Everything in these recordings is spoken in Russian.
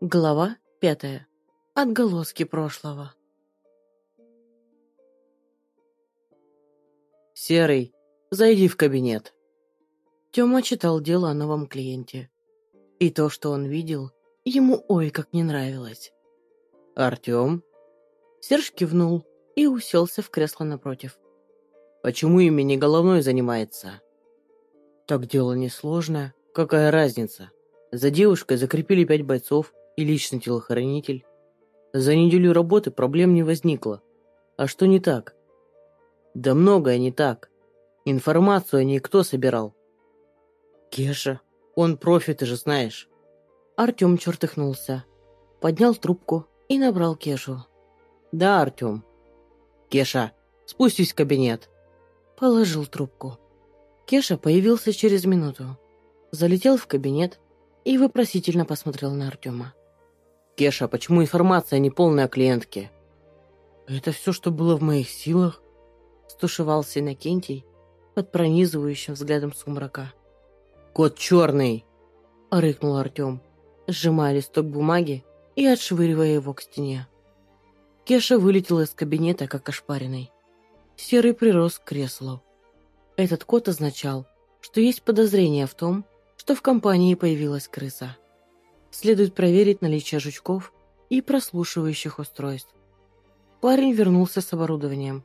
Глава пятая. Отголоски прошлого. «Серый, зайди в кабинет». Тёма читал дело о новом клиенте. И то, что он видел, ему ой как не нравилось. «Артём?» Серж кивнул и уселся в кресло напротив. «Почему ими не головной занимается?» «Так дело несложное. Какая разница? За девушкой закрепили пять бойцов, и личный телохранитель. За неделю работы проблем не возникло. А что не так? Да многое не так. Информацию о ней кто собирал? Кеша. Он профи, ты же знаешь. Артем чертыхнулся. Поднял трубку и набрал Кешу. Да, Артем. Кеша, спустись в кабинет. Положил трубку. Кеша появился через минуту. Залетел в кабинет и вопросительно посмотрел на Артема. Кеша, почему информация не полная о клиентке? Это все, что было в моих силах, стушевался Иннокентий под пронизывающим взглядом сумрака. Кот черный! рыкнул Артем, сжимая листок бумаги и отшвыривая его к стене. Кеша вылетел из кабинета, как ошпаренный. Серый прирос к креслу. Этот код означал, что есть подозрение в том, что в компании появилась крыса следует проверить наличие жучков и прослушивающих устройств. Парень вернулся с оборудованием,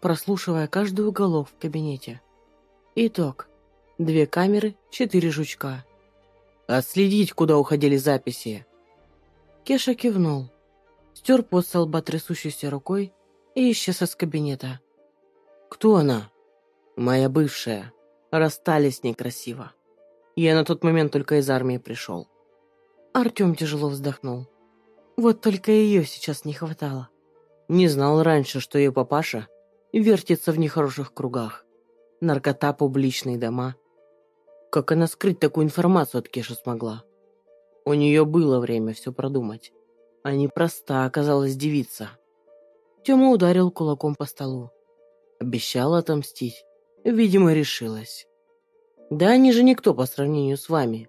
прослушивая каждый уголок в кабинете. Итог. Две камеры, четыре жучка. «Отследить, куда уходили записи!» Кеша кивнул, стер под со лба трясущейся рукой и исчез из кабинета. «Кто она?» «Моя бывшая. Расстались некрасиво. Я на тот момент только из армии пришел». Артем тяжело вздохнул. Вот только ее сейчас не хватало. Не знал раньше, что ее папаша вертится в нехороших кругах. Наркота, публичные дома. Как она скрыть такую информацию от Кеши смогла? У нее было время все продумать. А непроста оказалась девица. Тёма ударил кулаком по столу. Обещала отомстить. Видимо, решилась. Да они же никто по сравнению с вами.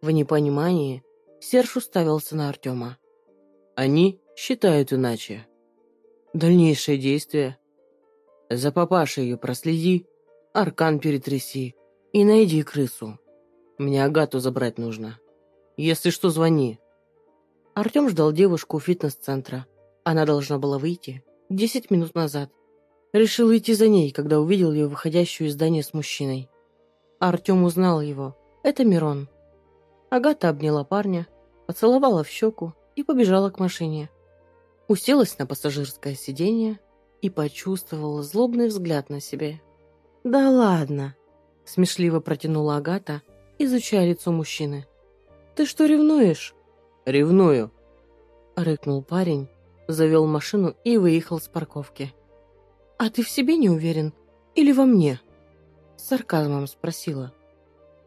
В непонимании Серж уставился на Артема. Они считают иначе. Дальнейшие действия. За папашей ее проследи, аркан перетряси и найди крысу. Мне Агату забрать нужно. Если что, звони. Артем ждал девушку у фитнес-центра. Она должна была выйти десять минут назад. Решил идти за ней, когда увидел ее выходящую из здания с мужчиной. Артем узнал его. Это Мирон. Агата обняла парня, поцеловала в щеку и побежала к машине. Уселась на пассажирское сиденье и почувствовала злобный взгляд на себе. «Да ладно!» – смешливо протянула Агата, изучая лицо мужчины. «Ты что, ревнуешь?» «Ревную!» – рыкнул парень, завел машину и выехал с парковки. «А ты в себе не уверен? Или во мне?» С сарказмом спросила.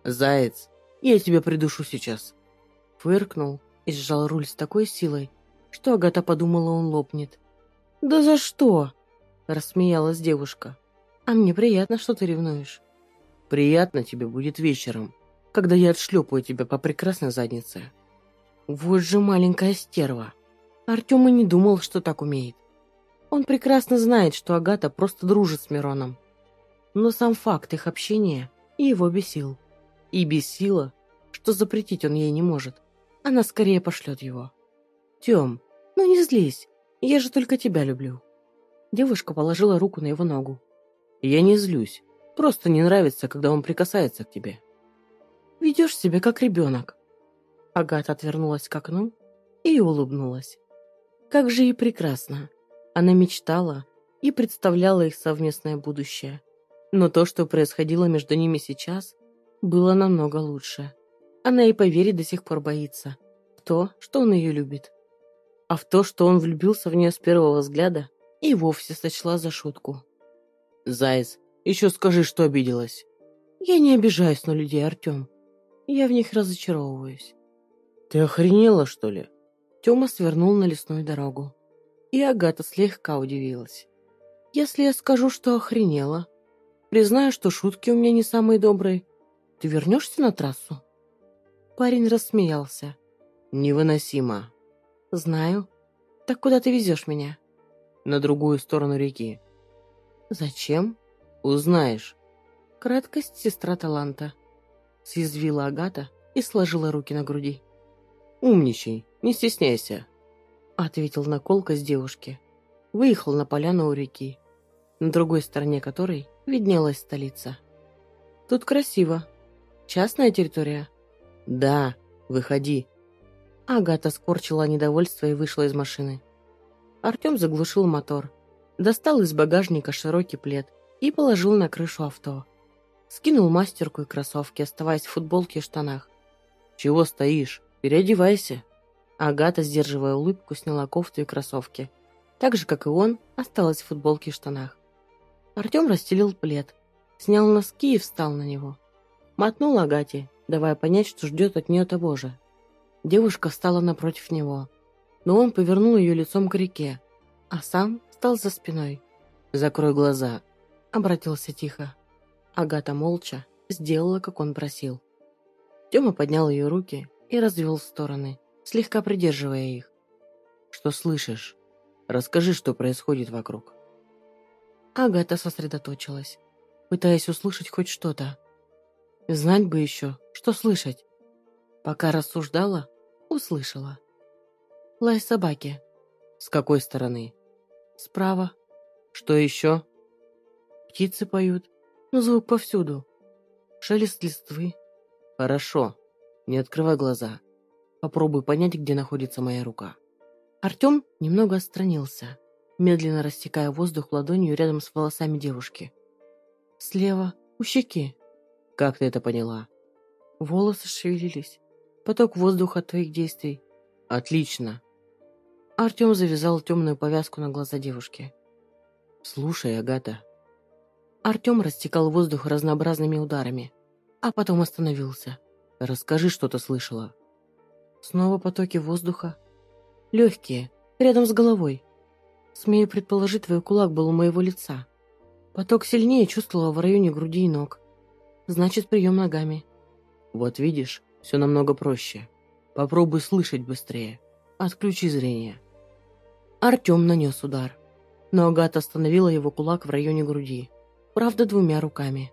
«Заяц, я тебя придушу сейчас. Фыркнул и сжал руль с такой силой, что Агата подумала, он лопнет. «Да за что?» – рассмеялась девушка. «А мне приятно, что ты ревнуешь». «Приятно тебе будет вечером, когда я отшлепаю тебя по прекрасной заднице». Вот же маленькая стерва. Артем и не думал, что так умеет. Он прекрасно знает, что Агата просто дружит с Мироном. Но сам факт их общения его бесил и бесило, что запретить он ей не может. Она скорее пошлет его. «Тем, ну не злись, я же только тебя люблю». Девушка положила руку на его ногу. «Я не злюсь, просто не нравится, когда он прикасается к тебе». «Ведешь себя как ребенок». Агата отвернулась к окну и улыбнулась. Как же и прекрасно. Она мечтала и представляла их совместное будущее. Но то, что происходило между ними сейчас, было намного лучше. Она и поверить до сих пор боится. В то, что он ее любит. А в то, что он влюбился в нее с первого взгляда, и вовсе сочла за шутку. «Заяц, еще скажи, что обиделась». «Я не обижаюсь на людей, Артем. Я в них разочаровываюсь». «Ты охренела, что ли?» Тёма свернул на лесную дорогу. И Агата слегка удивилась. «Если я скажу, что охренела, признаю, что шутки у меня не самые добрые, ты вернешься на трассу?» Парень рассмеялся. «Невыносимо». «Знаю. Так куда ты везешь меня?» «На другую сторону реки». «Зачем?» «Узнаешь». «Краткость сестра таланта», — съязвила Агата и сложила руки на груди. «Умничай, не стесняйся», — ответил на колкость девушки. Выехал на поляну у реки, на другой стороне которой виднелась столица. «Тут красиво. Частная территория?» «Да, выходи». Агата скорчила недовольство и вышла из машины. Артем заглушил мотор, достал из багажника широкий плед и положил на крышу авто. Скинул мастерку и кроссовки, оставаясь в футболке и штанах. «Чего стоишь? Переодевайся!» Агата, сдерживая улыбку, сняла кофту и кроссовки. Так же, как и он, осталась в футболке и штанах. Артем расстелил плед, снял носки и встал на него. Мотнул Агате, давая понять, что ждет от нее того же. Девушка встала напротив него, но он повернул ее лицом к реке, а сам стал за спиной. «Закрой глаза», — обратился тихо. Агата молча сделала, как он просил. Тёма поднял ее руки и развел в стороны, слегка придерживая их. «Что слышишь? Расскажи, что происходит вокруг». Агата сосредоточилась, пытаясь услышать хоть что-то. Знать бы еще, что слышать. Пока рассуждала, услышала. Лай собаки. С какой стороны? Справа. Что еще? Птицы поют, но звук повсюду. Шелест листвы. Хорошо. Не открывай глаза. Попробуй понять, где находится моя рука. Артем немного отстранился, медленно растекая воздух ладонью рядом с волосами девушки. Слева, у щеки. Как ты это поняла? Волосы шевелились. Поток воздуха от твоих действий. Отлично. Артем завязал темную повязку на глаза девушки. Слушай, Агата, Артем растекал воздух разнообразными ударами, а потом остановился. «Расскажи, что ты слышала». Снова потоки воздуха. Легкие, рядом с головой. Смею предположить, твой кулак был у моего лица. Поток сильнее чувствовала в районе груди и ног. Значит, прием ногами. Вот видишь, все намного проще. Попробуй слышать быстрее. Отключи зрение. Артем нанес удар. Но Агата остановила его кулак в районе груди правда двумя руками,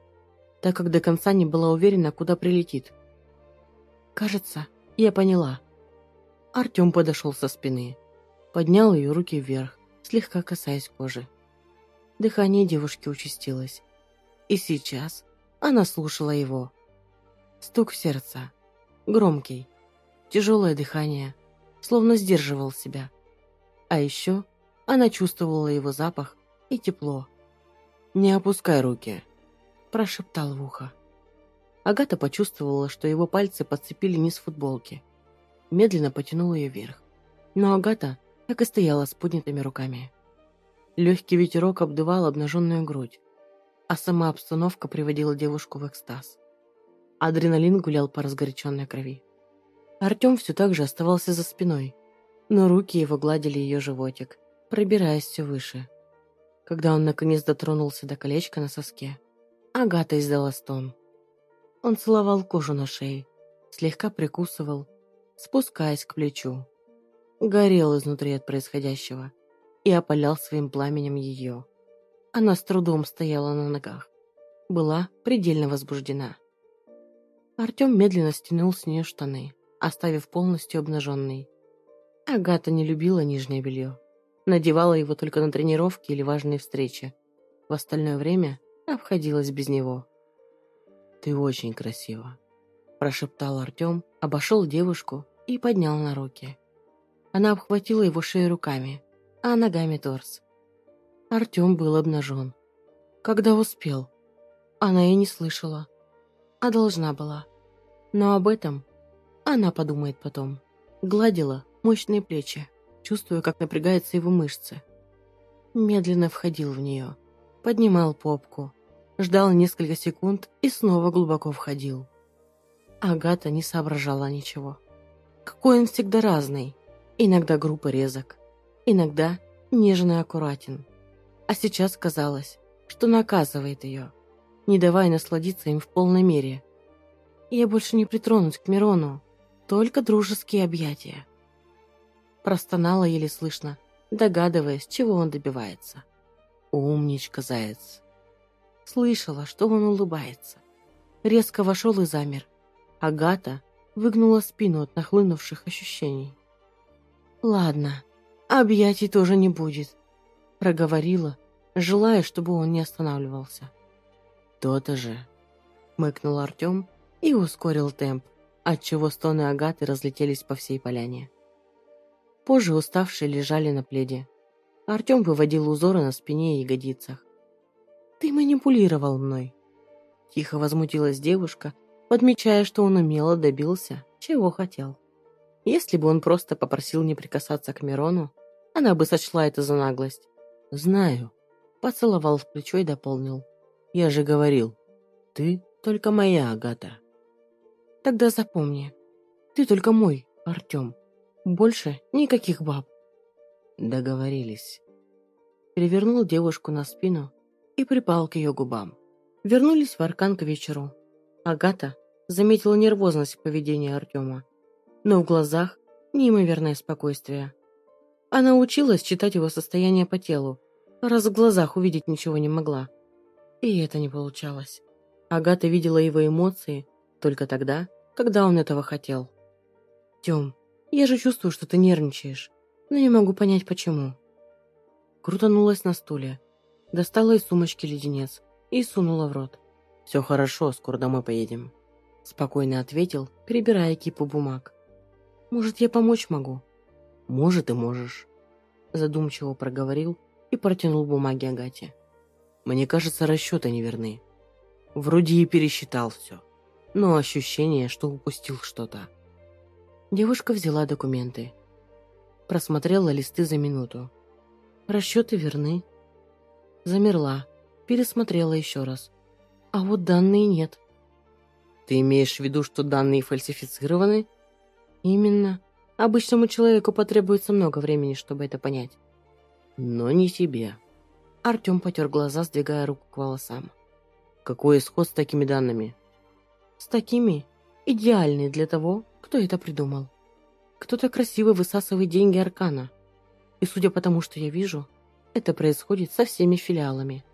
так как до конца не была уверена, куда прилетит. Кажется, я поняла. Артем подошел со спины, поднял ее руки вверх, слегка касаясь кожи. Дыхание девушки участилось. И сейчас она слушала его. Стук сердца, громкий, тяжелое дыхание, словно сдерживал себя. А еще она чувствовала его запах и тепло. «Не опускай руки», – прошептал в ухо. Агата почувствовала, что его пальцы подцепили низ футболки. Медленно потянула ее вверх. Но Агата так и стояла с поднятыми руками. Легкий ветерок обдувал обнаженную грудь, а сама обстановка приводила девушку в экстаз. Адреналин гулял по разгоряченной крови. Артем все так же оставался за спиной, но руки его гладили ее животик, пробираясь все выше – когда он наконец дотронулся до колечка на соске. Агата издала стон. Он целовал кожу на шее, слегка прикусывал, спускаясь к плечу. Горел изнутри от происходящего и опалял своим пламенем ее. Она с трудом стояла на ногах, была предельно возбуждена. Артем медленно стянул с нее штаны, оставив полностью обнаженной. Агата не любила нижнее белье. Надевала его только на тренировки или важные встречи. В остальное время обходилась без него. «Ты очень красива», – прошептал Артем, обошел девушку и поднял на руки. Она обхватила его шею руками, а ногами торс. Артем был обнажен. Когда успел? Она и не слышала. А должна была. Но об этом она подумает потом. Гладила мощные плечи чувствуя, как напрягаются его мышцы. Медленно входил в нее, поднимал попку, ждал несколько секунд и снова глубоко входил. Агата не соображала ничего. Какой он всегда разный. Иногда группа резок, иногда нежно и аккуратен. А сейчас казалось, что наказывает ее, не давая насладиться им в полной мере. Я больше не притронусь к Мирону, только дружеские объятия. Простонала еле слышно, догадываясь, чего он добивается. Умничка, заяц. Слышала, что он улыбается. Резко вошел и замер. Агата выгнула спину от нахлынувших ощущений. «Ладно, объятий тоже не будет», — проговорила, желая, чтобы он не останавливался. «То-то же», — мыкнул Артем и ускорил темп, отчего стоны Агаты разлетелись по всей поляне. Позже уставшие лежали на пледе. Артем выводил узоры на спине и ягодицах. «Ты манипулировал мной», — тихо возмутилась девушка, подмечая, что он умело добился, чего хотел. Если бы он просто попросил не прикасаться к Мирону, она бы сочла это за наглость. «Знаю», — поцеловал в плечо и дополнил. «Я же говорил, ты только моя, Агата». Тогда запомни, ты только мой, Артем. Больше никаких баб. Договорились. Перевернул девушку на спину и припал к ее губам. Вернулись в Аркан к вечеру. Агата заметила нервозность в поведении Артема, но в глазах неимоверное спокойствие. Она училась читать его состояние по телу, раз в глазах увидеть ничего не могла. И это не получалось. Агата видела его эмоции только тогда, когда он этого хотел. «Тем, я же чувствую, что ты нервничаешь, но не могу понять, почему». Крутанулась на стуле, достала из сумочки леденец и сунула в рот. «Все хорошо, скоро домой поедем», — спокойно ответил, перебирая кипу бумаг. «Может, я помочь могу?» «Может, и можешь», — задумчиво проговорил и протянул бумаги Агате. «Мне кажется, расчеты неверны. Вроде и пересчитал все, но ощущение, что упустил что-то». Девушка взяла документы. Просмотрела листы за минуту. Расчеты верны. Замерла, пересмотрела еще раз. А вот данные нет. Ты имеешь в виду, что данные фальсифицированы? Именно. Обычному человеку потребуется много времени, чтобы это понять. Но не тебе. Артем потер глаза, сдвигая руку к волосам. Какой исход с такими данными? С такими? Идеальный для того, кто это придумал. Кто-то красиво высасывает деньги Аркана. И судя по тому, что я вижу, это происходит со всеми филиалами.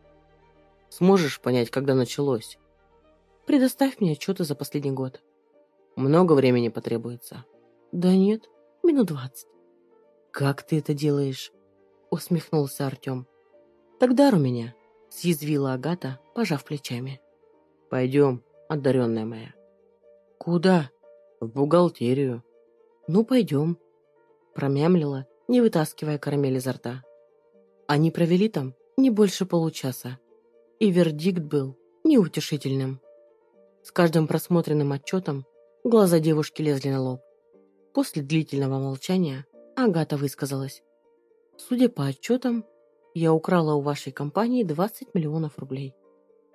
Сможешь понять, когда началось? Предоставь мне отчеты за последний год. Много времени потребуется. Да нет, минут двадцать. Как ты это делаешь? Усмехнулся Артем. Тогда у меня, съязвила Агата, пожав плечами. Пойдем, одаренная моя. Куда? В бухгалтерию. Ну, пойдем. Промямлила, не вытаскивая карамель изо рта. Они провели там не больше получаса. И вердикт был неутешительным. С каждым просмотренным отчетом глаза девушки лезли на лоб. После длительного молчания Агата высказалась. «Судя по отчетам, я украла у вашей компании 20 миллионов рублей».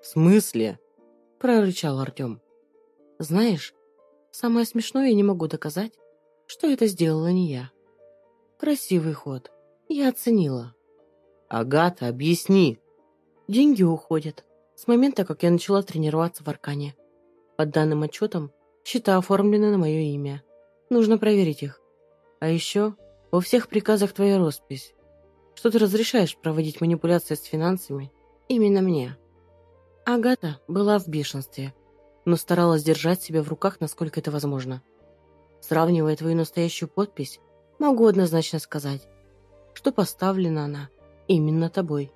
«В смысле?» – прорычал Артем. «Знаешь, самое смешное я не могу доказать, что это сделала не я. Красивый ход. Я оценила». «Агата, объясни!» Деньги уходят. С момента, как я начала тренироваться в Аркане. По данным отчетам, счета оформлены на мое имя. Нужно проверить их. А еще во всех приказах твоя роспись. Что ты разрешаешь проводить манипуляции с финансами именно мне. Агата была в бешенстве, но старалась держать себя в руках, насколько это возможно. Сравнивая твою настоящую подпись, могу однозначно сказать, что поставлена она именно тобой.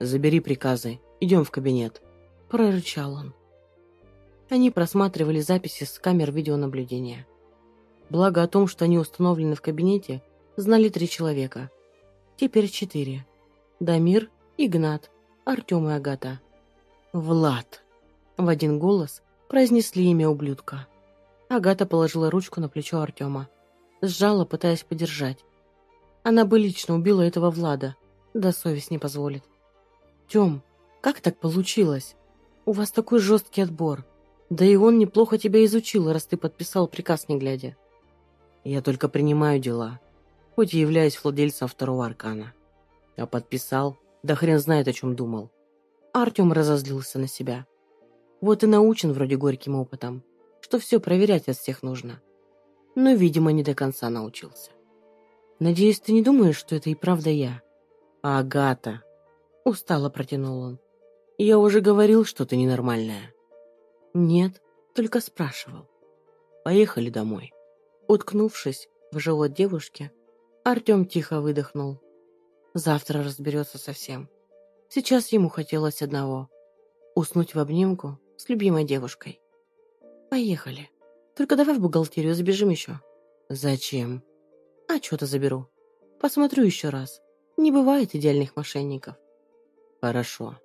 «Забери приказы, идем в кабинет», – прорычал он. Они просматривали записи с камер видеонаблюдения. Благо о том, что они установлены в кабинете, знали три человека. Теперь четыре. Дамир, Игнат, Артем и Агата. «Влад!» В один голос произнесли имя ублюдка. Агата положила ручку на плечо Артема. Сжала, пытаясь подержать. Она бы лично убила этого Влада, да совесть не позволит. «Тем, как так получилось? У вас такой жесткий отбор. Да и он неплохо тебя изучил, раз ты подписал приказ не глядя». «Я только принимаю дела, хоть и являюсь владельцем второго аркана. А подписал, да хрен знает, о чем думал». Артем разозлился на себя. Вот и научен вроде горьким опытом. что все проверять от всех нужно. Но, видимо, не до конца научился. Надеюсь, ты не думаешь, что это и правда я? Агата. Устало протянул он. Я уже говорил, что ты ненормальная. Нет, только спрашивал. Поехали домой. Уткнувшись в живот девушки, Артем тихо выдохнул. Завтра разберется совсем. Сейчас ему хотелось одного — уснуть в обнимку с любимой девушкой. Поехали. Только давай в бухгалтерию забежим еще. Зачем? А что-то заберу. Посмотрю еще раз. Не бывает идеальных мошенников. Хорошо.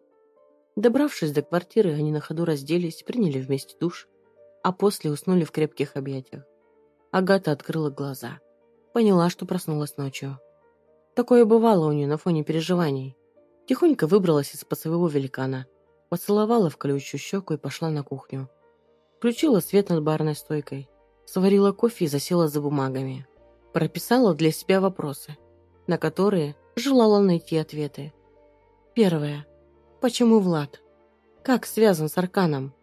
Добравшись до квартиры, они на ходу разделись, приняли вместе душ, а после уснули в крепких объятиях. Агата открыла глаза. Поняла, что проснулась ночью. Такое бывало у нее на фоне переживаний. Тихонько выбралась из-под своего великана, поцеловала в колючую щеку и пошла на кухню. Включила свет над барной стойкой, сварила кофе и засела за бумагами. Прописала для себя вопросы, на которые желала найти ответы. Первое. Почему Влад? Как связан с Арканом?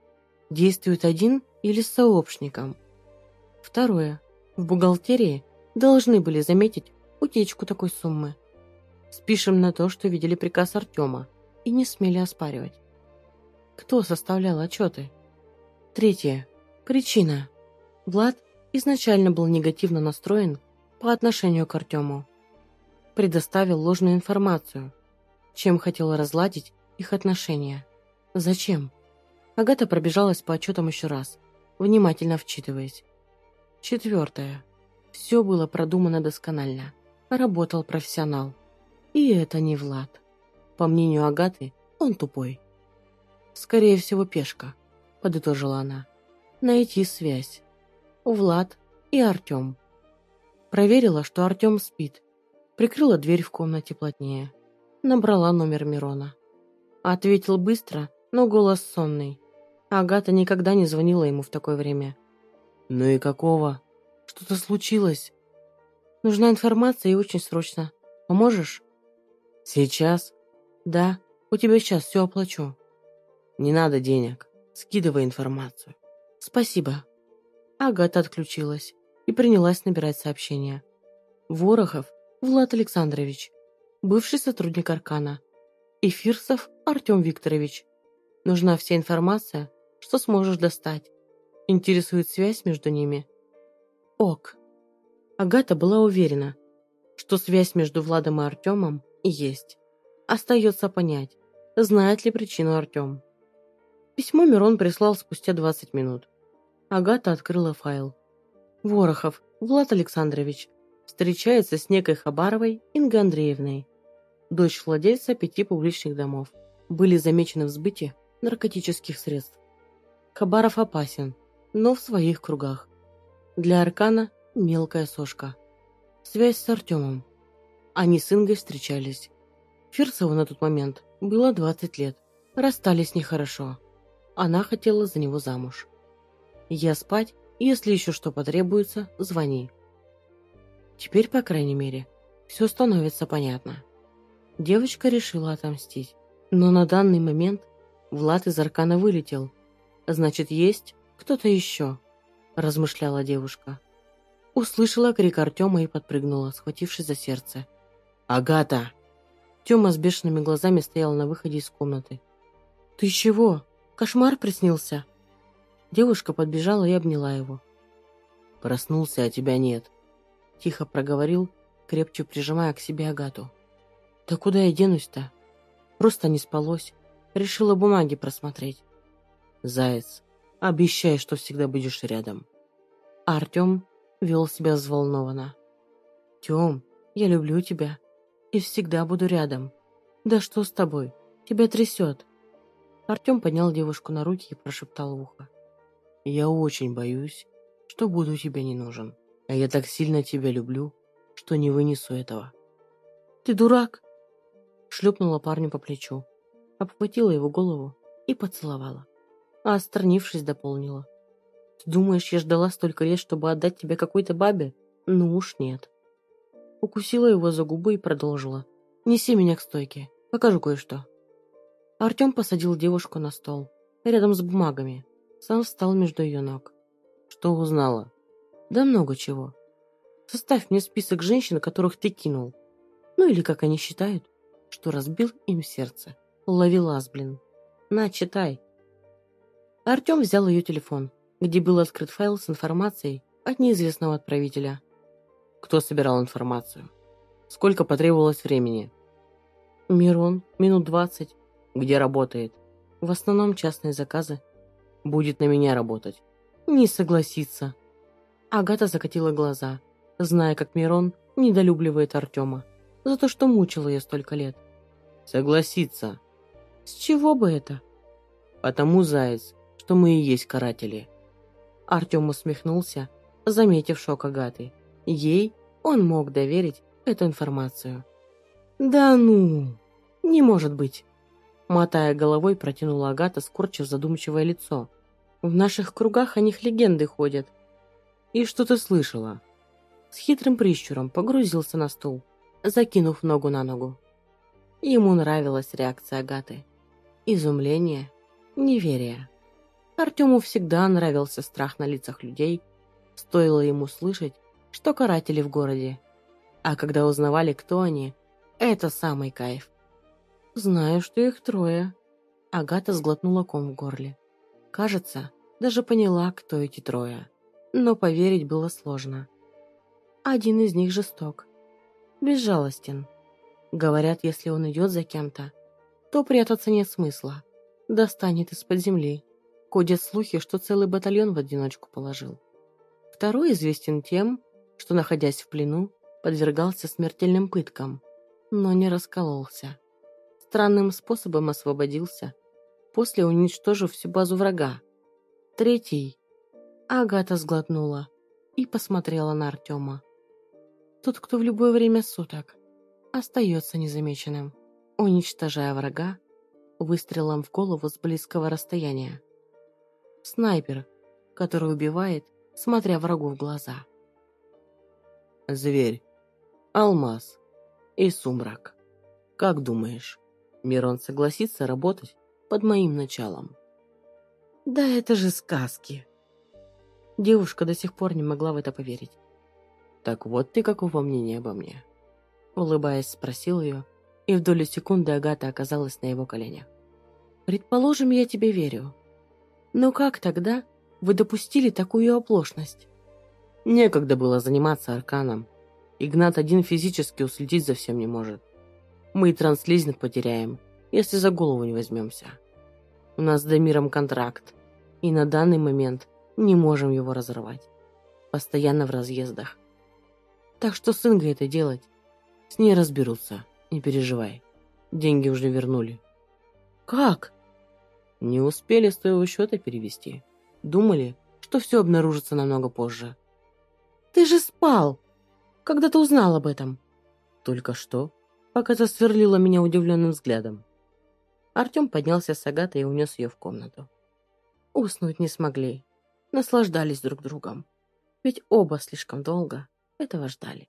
Действует один или с сообщником? Второе. В бухгалтерии должны были заметить утечку такой суммы. Спишем на то, что видели приказ Артема и не смели оспаривать. Кто составлял отчеты? Третье. Причина. Влад изначально был негативно настроен по отношению к Артему. Предоставил ложную информацию, чем хотел разладить их отношения. Зачем? Агата пробежалась по отчетам еще раз, внимательно вчитываясь. Четвертое. Все было продумано досконально. Работал профессионал. И это не Влад. По мнению Агаты, он тупой. «Скорее всего, пешка», — подытожила она. «Найти связь. Влад и Артем. Проверила, что Артем спит. Прикрыла дверь в комнате плотнее. Набрала номер Мирона. Ответил быстро, но голос сонный. Агата никогда не звонила ему в такое время. «Ну и какого? Что-то случилось?» «Нужна информация и очень срочно. Поможешь?» «Сейчас?» «Да, у тебя сейчас все оплачу». «Не надо денег. Скидывай информацию». «Спасибо». Агата отключилась и принялась набирать сообщения. Ворохов Влад Александрович, бывший сотрудник Аркана. Эфирсов Артем Викторович. Нужна вся информация, что сможешь достать. Интересует связь между ними. Ок. Агата была уверена, что связь между Владом и Артемом есть. Остается понять, знает ли причину Артем. Письмо Мирон прислал спустя 20 минут. Агата открыла файл. Ворохов Влад Александрович встречается с некой Хабаровой Ингой Андреевной, дочь владельца пяти публичных домов. Были замечены в сбытии наркотических средств. Хабаров опасен, но в своих кругах. Для Аркана мелкая сошка. Связь с Артемом. Они с Ингой встречались. Фирсову на тот момент было 20 лет. Расстались нехорошо. Она хотела за него замуж. Я спать если еще что потребуется, звони. Теперь, по крайней мере, все становится понятно. Девочка решила отомстить. Но на данный момент Влад из Аркана вылетел. Значит, есть кто-то еще, размышляла девушка. Услышала крик Артема и подпрыгнула, схватившись за сердце. «Агата!» Тёма с бешеными глазами стоял на выходе из комнаты. «Ты чего? Кошмар приснился?» Девушка подбежала и обняла его. «Проснулся, а тебя нет», — тихо проговорил, крепче прижимая к себе Агату. «Да куда я денусь-то? Просто не спалось. Решила бумаги просмотреть». «Заяц, обещай, что всегда будешь рядом». А Артем вел себя взволнованно. «Тем, я люблю тебя и всегда буду рядом. Да что с тобой? Тебя трясет». Артем поднял девушку на руки и прошептал в ухо. Я очень боюсь, что буду тебе не нужен. А я так сильно тебя люблю, что не вынесу этого. Ты дурак! Шлепнула парню по плечу, обхватила его голову и поцеловала. А отстранившись, дополнила. Ты думаешь, я ждала столько лет, чтобы отдать тебя какой-то бабе? Ну уж нет. Укусила его за губы и продолжила. Неси меня к стойке, покажу кое-что. Артем посадил девушку на стол, рядом с бумагами, сам встал между ее ног. Что узнала? Да много чего. Составь мне список женщин, которых ты кинул. Ну или, как они считают, что разбил им сердце. Ловелас, блин. На, читай. Артем взял ее телефон, где был открыт файл с информацией от неизвестного отправителя. Кто собирал информацию? Сколько потребовалось времени? Мирон, минут двадцать. Где работает? В основном частные заказы. Будет на меня работать. Не согласится. Агата закатила глаза, зная, как Мирон недолюбливает Артема за то, что мучил ее столько лет. Согласится. С чего бы это? Потому, заяц, что мы и есть каратели. Артем усмехнулся, заметив шок Агаты. Ей он мог доверить эту информацию. «Да ну! Не может быть!» Мотая головой, протянула Агата, скорчив задумчивое лицо. «В наших кругах о них легенды ходят». «И что ты слышала?» С хитрым прищуром погрузился на стул, закинув ногу на ногу. Ему нравилась реакция Агаты. Изумление, неверие. Артему всегда нравился страх на лицах людей, стоило ему слышать, что каратели в городе. А когда узнавали, кто они, это самый кайф. Знаю, что их трое. Агата сглотнула ком в горле. Кажется, даже поняла, кто эти трое. Но поверить было сложно. Один из них жесток. Безжалостен. Говорят, если он идет за кем-то, то прятаться нет смысла. Достанет из-под земли. Ходят слухи, что целый батальон в одиночку положил. Второй известен тем, что, находясь в плену, подвергался смертельным пыткам, но не раскололся. Странным способом освободился, после уничтожив всю базу врага. Третий. Агата сглотнула и посмотрела на Артема. Тот, кто в любое время суток остается незамеченным, уничтожая врага выстрелом в голову с близкого расстояния. Снайпер, который убивает, смотря врагу в глаза. Зверь, алмаз и сумрак. Как думаешь, Мирон согласится работать под моим началом? Да это же сказки. Девушка до сих пор не могла в это поверить. Так вот ты какого мнения обо мне? Улыбаясь, спросил ее, и в долю секунды Агата оказалась на его коленях. Предположим, я тебе верю. Но как тогда вы допустили такую оплошность? Некогда было заниматься арканом. Игнат один физически уследить за всем не может. Мы и транслизинг потеряем, если за голову не возьмемся. У нас с Дамиром контракт, и на данный момент не можем его разорвать. Постоянно в разъездах. Так что с Ингой это делать? С ней разберутся, не переживай. Деньги уже вернули. Как? Не успели с твоего счета перевести. Думали, что все обнаружится намного позже. Ты же спал! Когда ты узнал об этом? Только что, пока засверлила меня удивленным взглядом. Артем поднялся с Агатой и унес ее в комнату. Уснуть не смогли. Наслаждались друг другом. Ведь оба слишком долго этого ждали.